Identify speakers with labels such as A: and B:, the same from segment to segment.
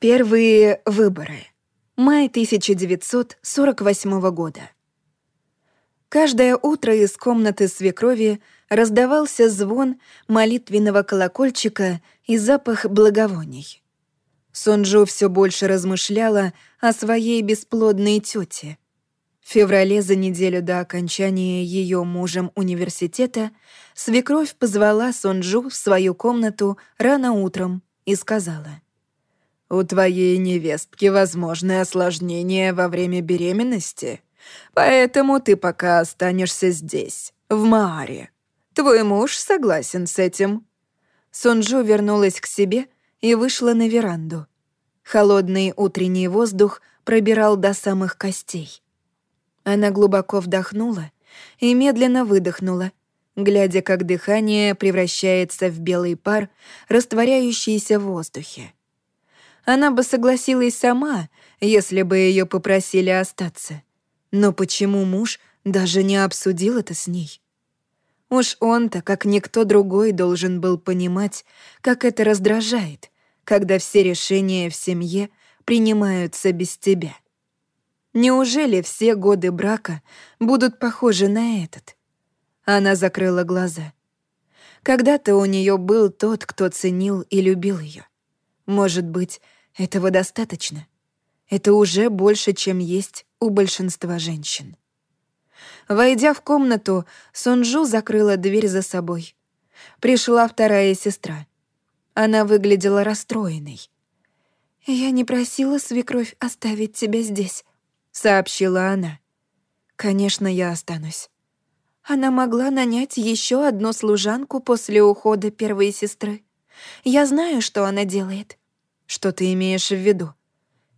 A: Первые выборы. Май 1948 года. Каждое утро из комнаты свекрови раздавался звон молитвенного колокольчика и запах благовоний. Сонджу все больше размышляла о своей бесплодной тете. В феврале за неделю до окончания ее мужем университета свекровь позвала Сонджу в свою комнату рано утром и сказала — у твоей невестки возможны осложнения во время беременности, поэтому ты пока останешься здесь, в Мааре. Твой муж согласен с этим». Сунжу вернулась к себе и вышла на веранду. Холодный утренний воздух пробирал до самых костей. Она глубоко вдохнула и медленно выдохнула, глядя, как дыхание превращается в белый пар, растворяющийся в воздухе. Она бы согласилась сама, если бы ее попросили остаться. Но почему муж даже не обсудил это с ней? Уж он-то, как никто другой, должен был понимать, как это раздражает, когда все решения в семье принимаются без тебя. Неужели все годы брака будут похожи на этот? Она закрыла глаза. Когда-то у нее был тот, кто ценил и любил ее. Может быть, этого достаточно. Это уже больше, чем есть у большинства женщин. Войдя в комнату, Сунжу закрыла дверь за собой. Пришла вторая сестра. Она выглядела расстроенной. «Я не просила свекровь оставить тебя здесь», — сообщила она. «Конечно, я останусь». Она могла нанять еще одну служанку после ухода первой сестры. Я знаю, что она делает. Что ты имеешь в виду?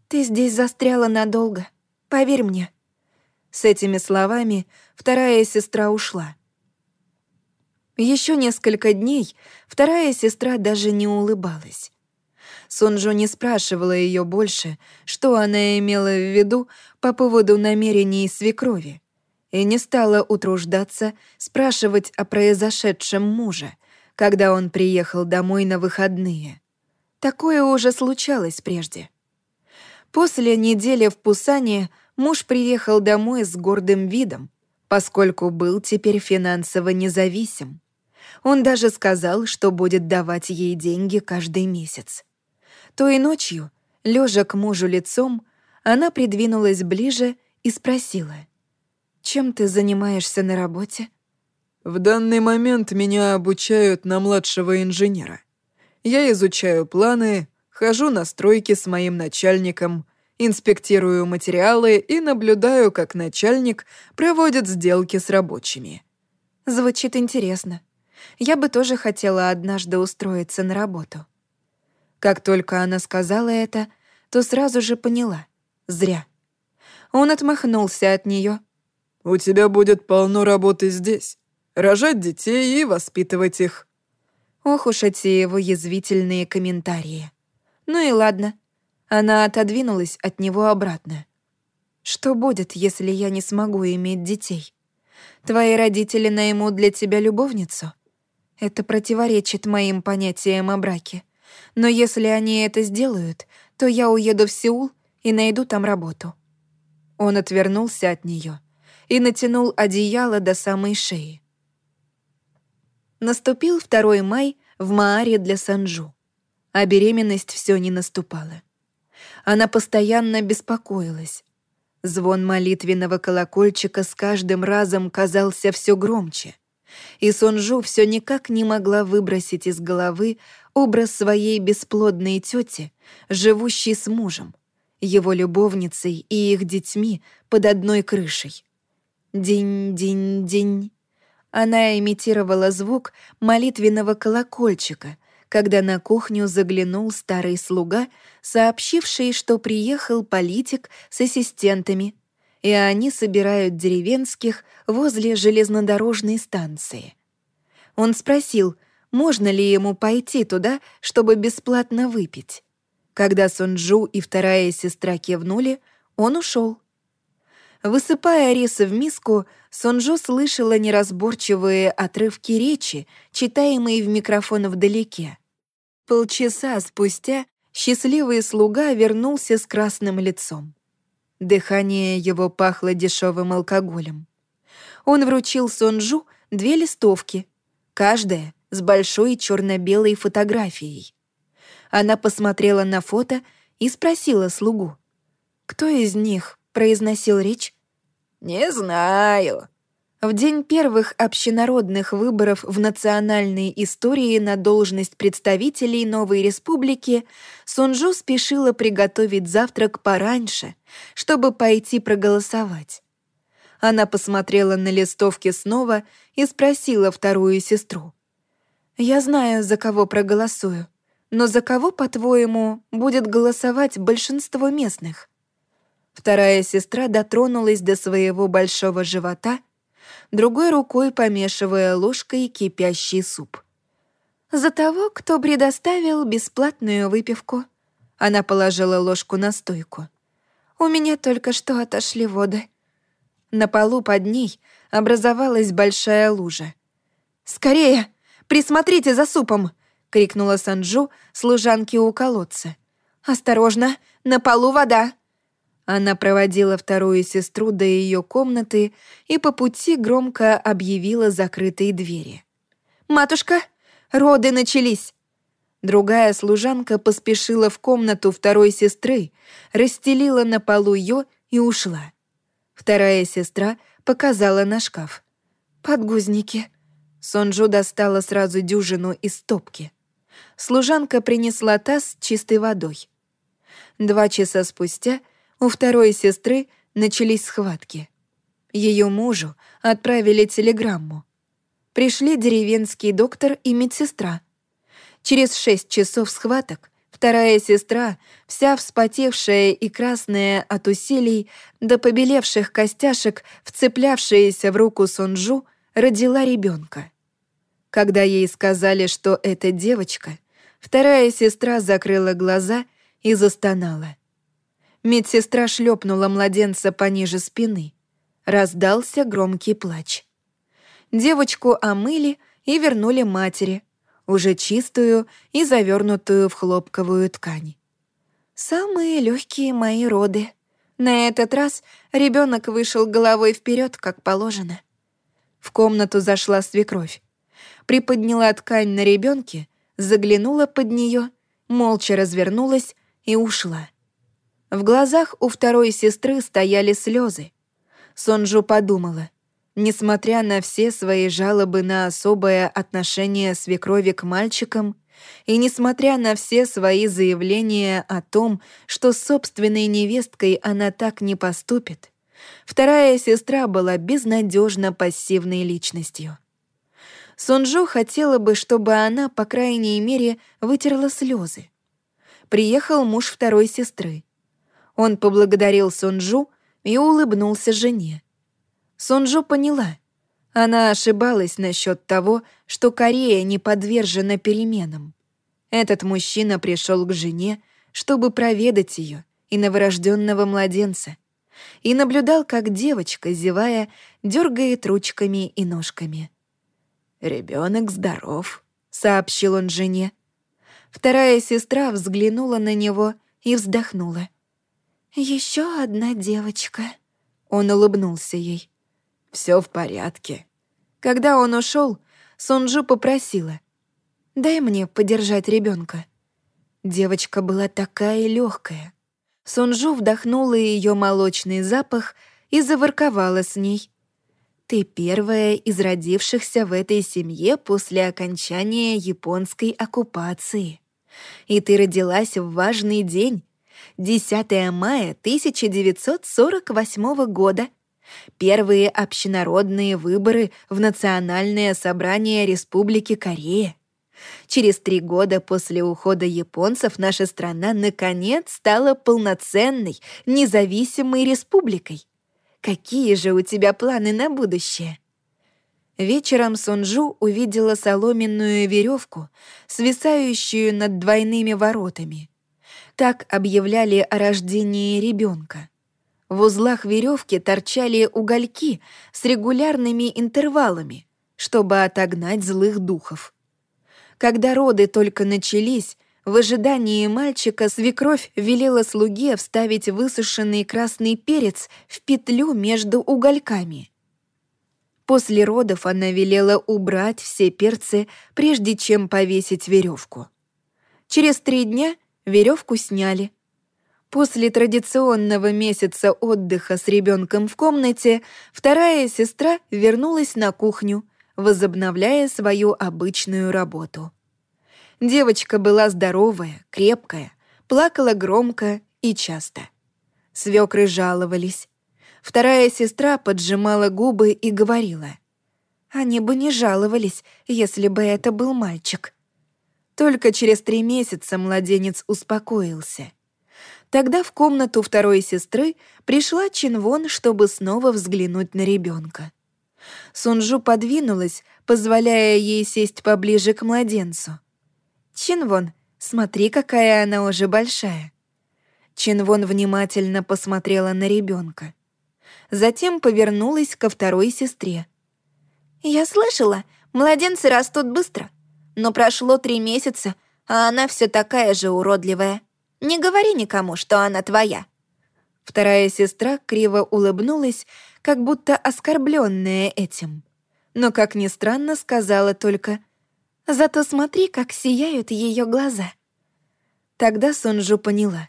A: Ты здесь застряла надолго. Поверь мне. С этими словами вторая сестра ушла. Еще несколько дней вторая сестра даже не улыбалась. Сунжо не спрашивала ее больше, что она имела в виду по поводу намерений свекрови, и не стала утруждаться спрашивать о произошедшем муже, когда он приехал домой на выходные. Такое уже случалось прежде. После недели в Пусане муж приехал домой с гордым видом, поскольку был теперь финансово независим. Он даже сказал, что будет давать ей деньги каждый месяц. Той ночью, лежа к мужу лицом, она придвинулась ближе и спросила, «Чем ты занимаешься на работе?»
B: «В данный момент меня обучают на младшего инженера», я изучаю планы, хожу на стройки с моим начальником, инспектирую материалы и наблюдаю, как начальник проводит сделки с рабочими.
A: Звучит интересно. Я бы тоже хотела однажды устроиться на работу. Как только она сказала это, то сразу же поняла. Зря. Он отмахнулся от нее.
B: «У тебя будет полно работы здесь. Рожать детей и воспитывать их.
A: Ох уж эти его язвительные комментарии. Ну и ладно. Она отодвинулась от него обратно. Что будет, если я не смогу иметь детей? Твои родители наймут для тебя любовницу? Это противоречит моим понятиям о браке. Но если они это сделают, то я уеду в Сеул и найду там работу. Он отвернулся от нее и натянул одеяло до самой шеи. Наступил второй май в Мааре для Санджу, а беременность все не наступала. Она постоянно беспокоилась. Звон молитвенного колокольчика с каждым разом казался все громче, и Сонжу все никак не могла выбросить из головы образ своей бесплодной тети, живущей с мужем, его любовницей и их детьми под одной крышей. День-день-день. Она имитировала звук молитвенного колокольчика, когда на кухню заглянул старый слуга, сообщивший, что приехал политик с ассистентами, и они собирают деревенских возле железнодорожной станции. Он спросил, можно ли ему пойти туда, чтобы бесплатно выпить. Когда Сунджу и вторая сестра кивнули, он ушел. Высыпая рис в миску, Сонджо слышала неразборчивые отрывки речи, читаемые в микрофон вдалеке. Полчаса спустя счастливый слуга вернулся с красным лицом. Дыхание его пахло дешевым алкоголем. Он вручил Сонджу две листовки, каждая с большой черно-белой фотографией. Она посмотрела на фото и спросила слугу. «Кто из них произносил речь?»
B: «Не знаю»,
A: в день первых общенародных выборов в национальной истории на должность представителей новой республики Сунжу спешила приготовить завтрак пораньше, чтобы пойти проголосовать. Она посмотрела на листовки снова и спросила вторую сестру. «Я знаю, за кого проголосую, но за кого, по-твоему, будет голосовать большинство местных?» Вторая сестра дотронулась до своего большого живота — другой рукой помешивая ложкой кипящий суп. «За того, кто предоставил бесплатную выпивку». Она положила ложку на стойку. «У меня только что отошли воды». На полу под ней образовалась большая лужа. «Скорее! Присмотрите за супом!» — крикнула Санджу служанке у колодца. «Осторожно! На полу вода!» Она проводила вторую сестру до ее комнаты и по пути громко объявила закрытые двери. «Матушка, роды начались!» Другая служанка поспешила в комнату второй сестры, расстелила на полу ее и ушла. Вторая сестра показала на шкаф. «Подгузники». Сонджу достала сразу дюжину из стопки. Служанка принесла таз с чистой водой. Два часа спустя у второй сестры начались схватки. Ее мужу отправили телеграмму. Пришли деревенский доктор и медсестра. Через шесть часов схваток вторая сестра, вся вспотевшая и красная от усилий до побелевших костяшек, вцеплявшаяся в руку Сонджу, родила ребенка. Когда ей сказали, что это девочка, вторая сестра закрыла глаза и застонала. Медсестра шлепнула младенца пониже спины. Раздался громкий плач. Девочку омыли и вернули матери, уже чистую и завернутую в хлопковую ткань. Самые легкие мои роды. На этот раз ребенок вышел головой вперед, как положено. В комнату зашла свекровь. Приподняла ткань на ребенке, заглянула под нее, молча развернулась и ушла. В глазах у второй сестры стояли слезы. Сонджу подумала, несмотря на все свои жалобы на особое отношение свекрови к мальчикам, и несмотря на все свои заявления о том, что с собственной невесткой она так не поступит, вторая сестра была безнадежно пассивной личностью. Сонджу хотела бы, чтобы она, по крайней мере, вытерла слезы. Приехал муж второй сестры. Он поблагодарил Сунжу и улыбнулся жене. Сунжу поняла. Она ошибалась насчет того, что Корея не подвержена переменам. Этот мужчина пришел к жене, чтобы проведать ее и новорожденного младенца, и наблюдал, как девочка, зевая, дергает ручками и ножками. Ребенок здоров», — сообщил он жене. Вторая сестра взглянула на него и вздохнула. Еще одна девочка». Он улыбнулся ей. Все в порядке». Когда он ушел, Сунжу попросила. «Дай мне подержать ребенка. Девочка была такая легкая. Сунжу вдохнула ее молочный запах и заворковала с ней. «Ты первая из родившихся в этой семье после окончания японской оккупации. И ты родилась в важный день, 10 мая 1948 года. Первые общенародные выборы в Национальное собрание Республики Корея. Через три года после ухода японцев наша страна наконец стала полноценной, независимой республикой. Какие же у тебя планы на будущее? Вечером Сунжу увидела соломенную веревку, свисающую над двойными воротами. Так объявляли о рождении ребенка. В узлах веревки торчали угольки с регулярными интервалами, чтобы отогнать злых духов. Когда роды только начались, В ожидании мальчика свекровь велела слуге вставить высушенный красный перец в петлю между угольками. После родов она велела убрать все перцы, прежде чем повесить веревку. Через три дня веревку сняли. После традиционного месяца отдыха с ребенком в комнате вторая сестра вернулась на кухню, возобновляя свою обычную работу. Девочка была здоровая, крепкая, плакала громко и часто. Свекры жаловались. Вторая сестра поджимала губы и говорила. «Они бы не жаловались, если бы это был мальчик». Только через три месяца младенец успокоился. Тогда в комнату второй сестры пришла Чинвон, чтобы снова взглянуть на ребенка. Сунжу подвинулась, позволяя ей сесть поближе к младенцу. «Чинвон, смотри, какая она уже большая». Чинвон внимательно посмотрела на ребенка затем повернулась ко второй сестре. «Я слышала, младенцы растут быстро, но прошло три месяца, а она все такая же уродливая. Не говори никому, что она твоя». Вторая сестра криво улыбнулась, как будто оскорбленная этим. Но, как ни странно, сказала только «Зато смотри, как сияют ее глаза». Тогда Сонджу поняла.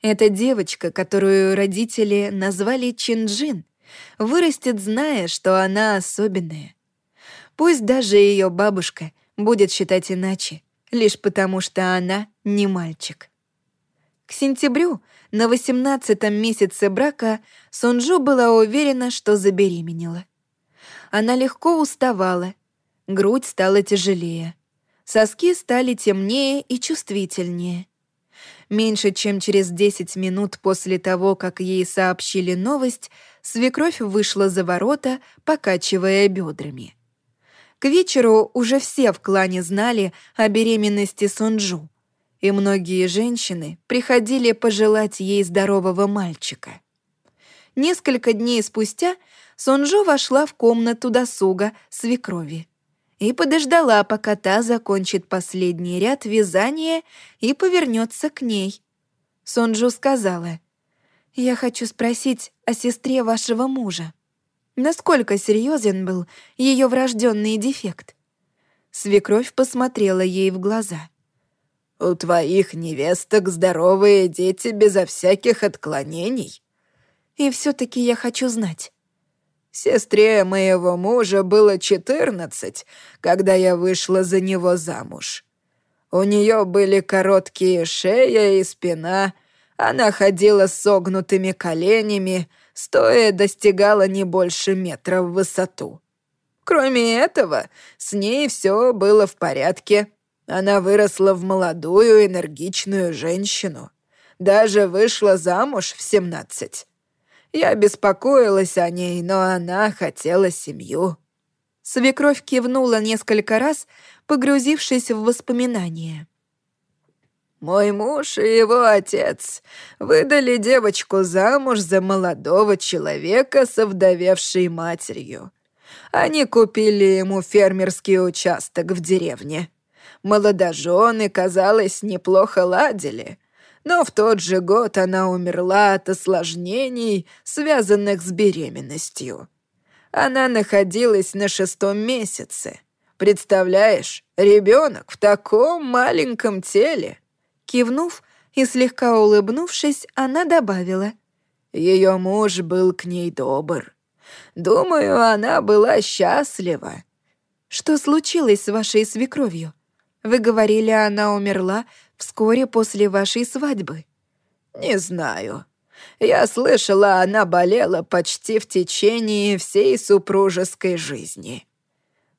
A: Эта девочка, которую родители назвали Чинджин, вырастет, зная, что она особенная. Пусть даже ее бабушка будет считать иначе, лишь потому что она не мальчик. К сентябрю, на восемнадцатом месяце брака, Сунжу была уверена, что забеременела. Она легко уставала, грудь стала тяжелее, соски стали темнее и чувствительнее — Меньше чем через 10 минут после того, как ей сообщили новость, свекровь вышла за ворота, покачивая бедрами. К вечеру уже все в клане знали о беременности Сунджу, и многие женщины приходили пожелать ей здорового мальчика. Несколько дней спустя Сунджу вошла в комнату досуга свекрови и подождала, пока та закончит последний ряд вязания и повернется к ней. Сонджу сказала, «Я хочу спросить о сестре вашего мужа. Насколько серьезен был ее врожденный дефект?» Свекровь посмотрела ей в глаза.
B: «У твоих невесток здоровые дети безо всяких отклонений».
A: «И все-таки я хочу знать,
B: Сестре моего мужа было четырнадцать, когда я вышла за него замуж. У нее были короткие шея и спина, она ходила с согнутыми коленями, стоя достигала не больше метра в высоту. Кроме этого, с ней все было в порядке. Она выросла в молодую, энергичную женщину. Даже вышла замуж в семнадцать. Я беспокоилась о ней, но она хотела семью».
A: Свекровь кивнула несколько раз, погрузившись в воспоминания.
B: «Мой муж и его отец выдали девочку замуж за молодого человека с овдовевшей матерью. Они купили ему фермерский участок в деревне. Молодожены, казалось, неплохо ладили, но в тот же год она умерла от осложнений, связанных с беременностью. Она находилась на шестом месяце. Представляешь, ребенок в таком маленьком теле.
A: Кивнув и слегка улыбнувшись, она добавила.
B: Ее муж был к ней добр. Думаю, она была счастлива.
A: Что случилось с вашей свекровью? Вы говорили, она умерла вскоре после вашей свадьбы?»
B: «Не знаю. Я слышала, она болела почти в течение всей супружеской жизни».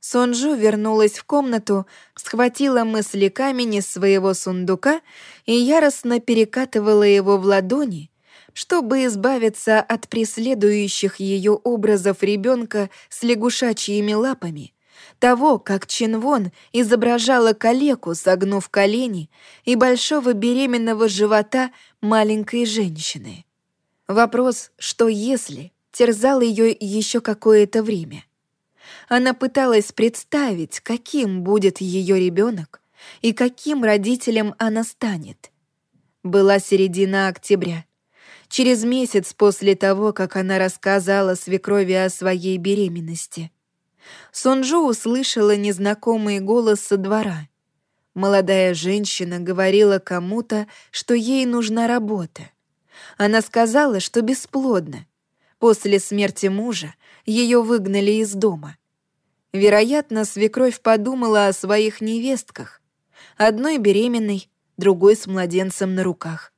A: Сонджу вернулась в комнату, схватила мысли камень из своего сундука и яростно перекатывала его в ладони, чтобы избавиться от преследующих ее образов ребенка с лягушачьими лапами, того, как Чинвон изображала калеку, согнув колени, и большого беременного живота маленькой женщины. Вопрос «что если?» терзал ее еще какое-то время. Она пыталась представить, каким будет ее ребенок, и каким родителем она станет. Была середина октября. Через месяц после того, как она рассказала свекрови о своей беременности. Сонджо услышала незнакомый голос со двора. Молодая женщина говорила кому-то, что ей нужна работа. Она сказала, что бесплодна. После смерти мужа ее выгнали из дома. Вероятно, свекровь подумала о своих невестках. Одной беременной, другой с младенцем на руках.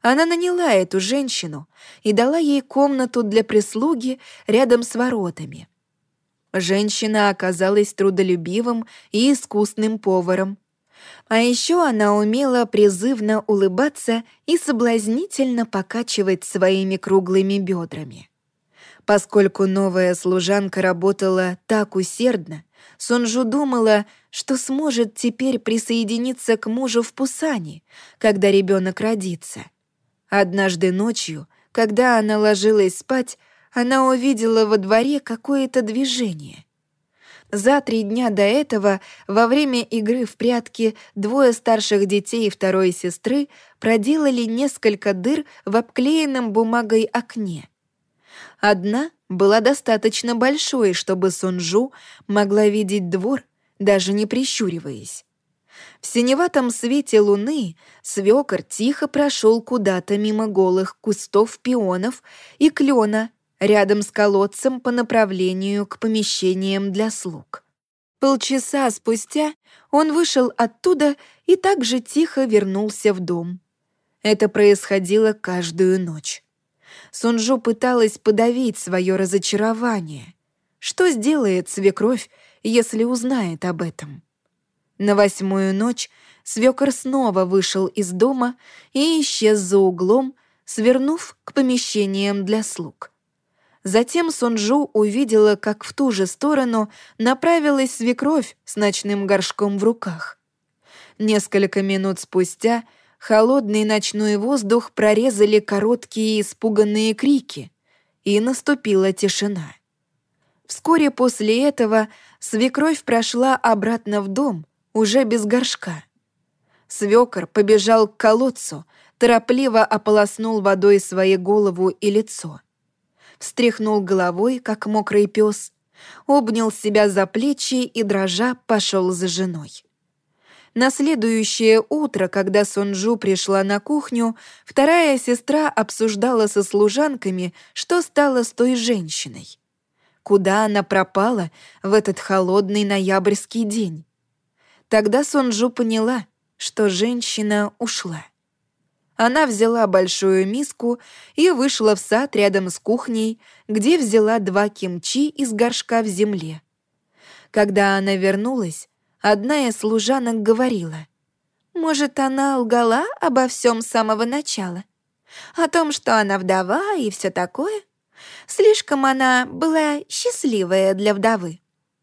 A: Она наняла эту женщину и дала ей комнату для прислуги рядом с воротами. Женщина оказалась трудолюбивым и искусным поваром. А еще она умела призывно улыбаться и соблазнительно покачивать своими круглыми бедрами. Поскольку новая служанка работала так усердно, Сунжу думала, что сможет теперь присоединиться к мужу в Пусане, когда ребенок родится. Однажды ночью, когда она ложилась спать, она увидела во дворе какое-то движение. За три дня до этого, во время игры в прятки, двое старших детей второй сестры проделали несколько дыр в обклеенном бумагой окне. Одна была достаточно большой, чтобы Сунжу могла видеть двор, даже не прищуриваясь. В синеватом свете луны свекор тихо прошел куда-то мимо голых кустов пионов и клена рядом с колодцем по направлению к помещениям для слуг. Полчаса спустя он вышел оттуда и также тихо вернулся в дом. Это происходило каждую ночь. Сунжу пыталась подавить свое разочарование. Что сделает свекровь, если узнает об этом? На восьмую ночь свекор снова вышел из дома и исчез за углом, свернув к помещениям для слуг. Затем Сунжу увидела, как в ту же сторону направилась свекровь с ночным горшком в руках. Несколько минут спустя холодный ночной воздух прорезали короткие испуганные крики, и наступила тишина. Вскоре после этого свекровь прошла обратно в дом, уже без горшка. Свекор побежал к колодцу, торопливо ополоснул водой своей голову и лицо встряхнул головой, как мокрый пес, обнял себя за плечи и, дрожа, пошел за женой. На следующее утро, когда Сонджу пришла на кухню, вторая сестра обсуждала со служанками, что стало с той женщиной. Куда она пропала в этот холодный ноябрьский день? Тогда Сонджу поняла, что женщина ушла. Она взяла большую миску и вышла в сад рядом с кухней, где взяла два кимчи из горшка в земле. Когда она вернулась, одна из служанок говорила, «Может, она лгала обо всем с самого начала? О том, что она вдова и все такое? Слишком она была счастливая для вдовы.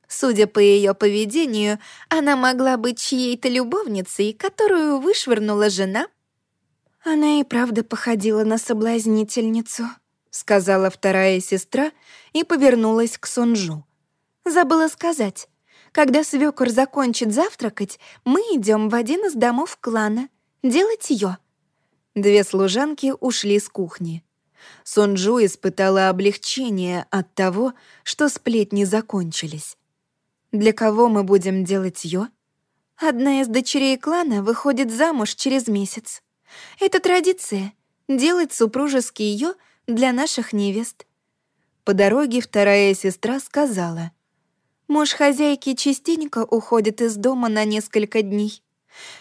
A: Судя по ее поведению, она могла быть чьей-то любовницей, которую вышвырнула жена «Она и правда походила на соблазнительницу», — сказала вторая сестра и повернулась к Сонжу. «Забыла сказать. Когда свекор закончит завтракать, мы идем в один из домов клана. Делать ее. Две служанки ушли с кухни. Сонджу испытала облегчение от того, что сплетни закончились. «Для кого мы будем делать ее? Одна из дочерей клана выходит замуж через месяц. Это традиция — делать супружеский ее для наших невест. По дороге вторая сестра сказала, «Муж хозяйки частенько уходит из дома на несколько дней.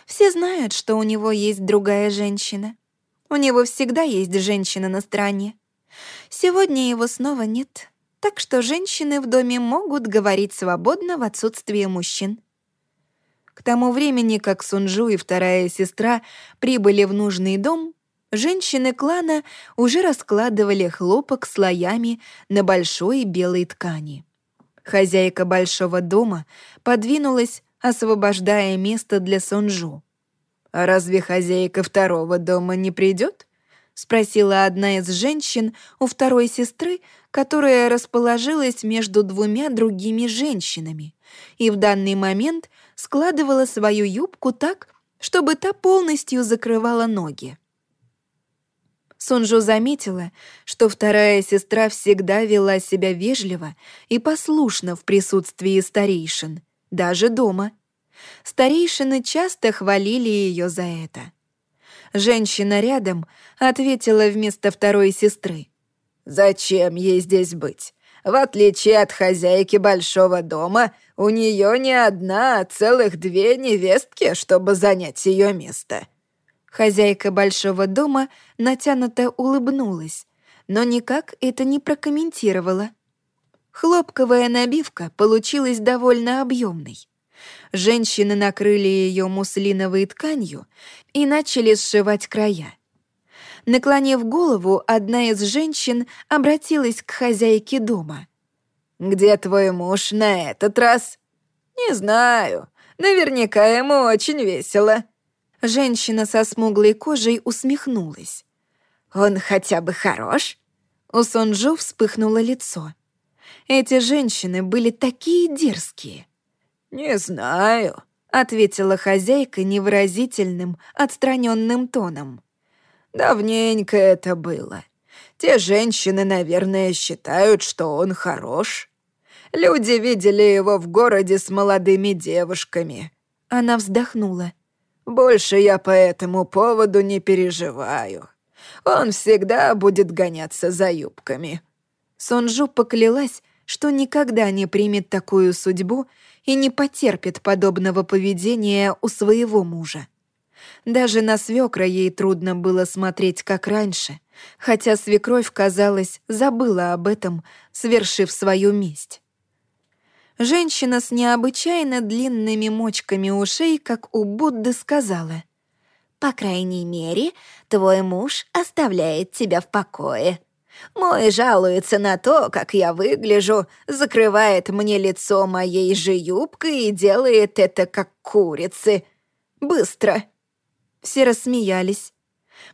A: Все знают, что у него есть другая женщина. У него всегда есть женщина на стороне. Сегодня его снова нет, так что женщины в доме могут говорить свободно в отсутствие мужчин. К тому времени, как Сунжу и вторая сестра прибыли в нужный дом, женщины клана уже раскладывали хлопок слоями на большой белой ткани. Хозяйка большого дома подвинулась, освобождая место для Сунжу. «А разве хозяйка второго дома не придет?» — спросила одна из женщин у второй сестры, которая расположилась между двумя другими женщинами и в данный момент складывала свою юбку так, чтобы та полностью закрывала ноги. Сунжу заметила, что вторая сестра всегда вела себя вежливо и послушно в присутствии старейшин, даже дома. Старейшины часто хвалили ее за это. Женщина рядом ответила вместо второй сестры. «Зачем ей здесь быть? В отличие от хозяйки большого дома, у нее не одна, а целых две невестки, чтобы занять ее место. Хозяйка большого дома натянуто улыбнулась, но никак это не прокомментировала. Хлопковая набивка получилась довольно объемной. Женщины накрыли ее муслиновой тканью и начали сшивать края. Наклонив голову, одна из женщин обратилась к хозяйке дома. «Где твой муж на этот раз?» «Не знаю. Наверняка ему очень весело», Женщина со смуглой кожей усмехнулась. «Он хотя бы хорош?» У Сонджу вспыхнуло лицо. Эти женщины были такие дерзкие. «Не знаю», — ответила хозяйка невыразительным, отстраненным тоном. «Давненько это было. Те женщины, наверное, считают, что он хорош. Люди видели его в городе с молодыми девушками». Она вздохнула. Больше я по этому поводу не переживаю. Он всегда будет гоняться за юбками». Сонжу поклялась, что никогда не примет такую судьбу и не потерпит подобного поведения у своего мужа. Даже на свекра ей трудно было смотреть, как раньше, хотя свекровь, казалось, забыла об этом, свершив свою месть. Женщина с необычайно длинными мочками ушей, как у Будды, сказала. «По крайней мере, твой муж оставляет тебя в покое. Мой жалуется на то, как я выгляжу, закрывает мне лицо моей же юбкой и делает это как курицы. Быстро!» Все рассмеялись.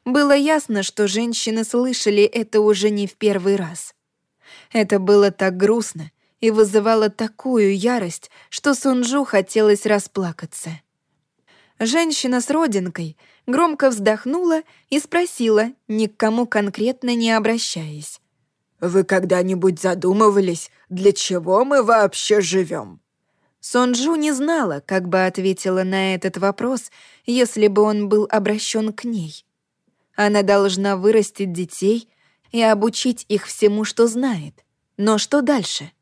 A: Было ясно, что женщины слышали это уже не в первый раз. Это было так грустно, и вызывала такую ярость, что Сунжу хотелось расплакаться. Женщина с родинкой громко вздохнула и спросила, ни к кому конкретно не обращаясь. «Вы когда-нибудь задумывались, для чего мы вообще живем?» Сонджу не знала, как бы ответила на этот вопрос, если бы он был обращен к ней. Она должна вырастить детей и обучить их всему, что знает. Но что дальше?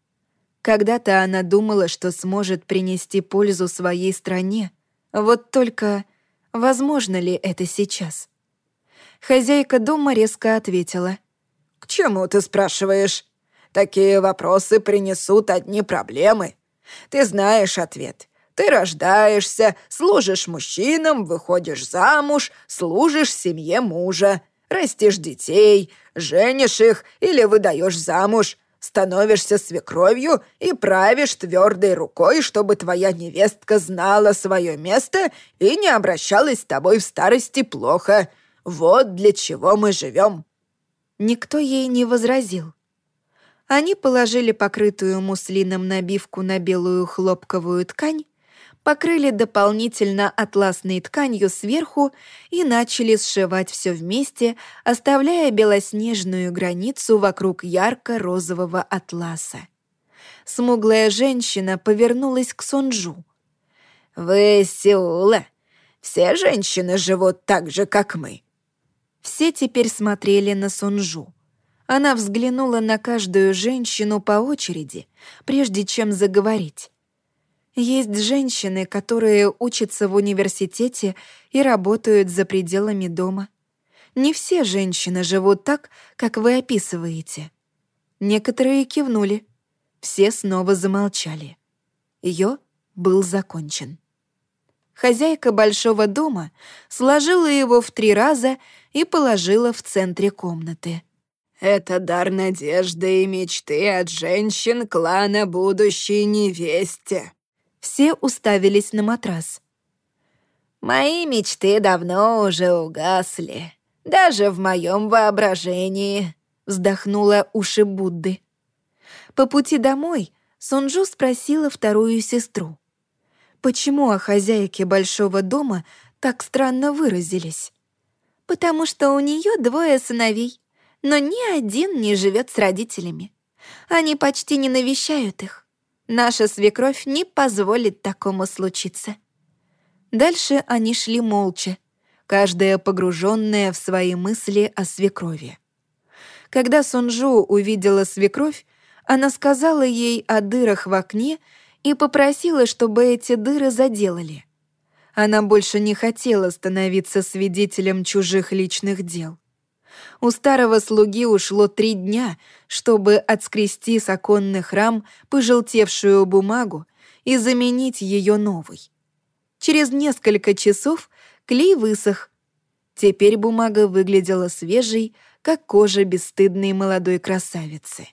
A: Когда-то она думала, что сможет принести пользу своей стране. Вот только возможно ли это сейчас? Хозяйка дома резко ответила. «К чему ты спрашиваешь? Такие вопросы принесут одни проблемы. Ты знаешь ответ. Ты рождаешься, служишь мужчинам, выходишь замуж, служишь семье мужа, растишь детей, женишь их или выдаешь замуж, становишься свекровью и правишь твердой рукой, чтобы твоя невестка знала свое место и не обращалась с тобой в старости плохо. Вот для чего мы живем». Никто ей не возразил. Они положили покрытую муслином набивку на белую хлопковую ткань, покрыли дополнительно атласной тканью сверху и начали сшивать все вместе, оставляя белоснежную границу вокруг ярко-розового атласа. Смуглая женщина повернулась к Сонджу. «Вы из Сеула. Все женщины живут так же, как мы». Все теперь смотрели на Сонджу. Она взглянула на каждую женщину по очереди, прежде чем заговорить. Есть женщины, которые учатся в университете и работают за пределами дома. Не все женщины живут так, как вы описываете. Некоторые кивнули. Все снова замолчали. Ее был закончен. Хозяйка большого дома сложила его в три раза и положила в центре комнаты. «Это дар надежды и мечты от женщин клана будущей невесте», все уставились на матрас. «Мои мечты давно уже угасли, даже в моем воображении», — вздохнула уши Будды. По пути домой Сунжу спросила вторую сестру. почему о хозяйке большого дома так странно выразились. Потому что у нее двое сыновей, но ни один не живет с родителями. Они почти не навещают их. Наша свекровь не позволит такому случиться. Дальше они шли молча, каждая погруженная в свои мысли о свекрови. Когда Сунжу увидела свекровь, она сказала ей о дырах в окне и попросила, чтобы эти дыры заделали. Она больше не хотела становиться свидетелем чужих личных дел. У старого слуги ушло три дня, чтобы отскрести с оконных рам пожелтевшую бумагу и заменить ее новой. Через несколько часов клей высох. Теперь бумага выглядела свежей, как кожа бесстыдной молодой красавицы.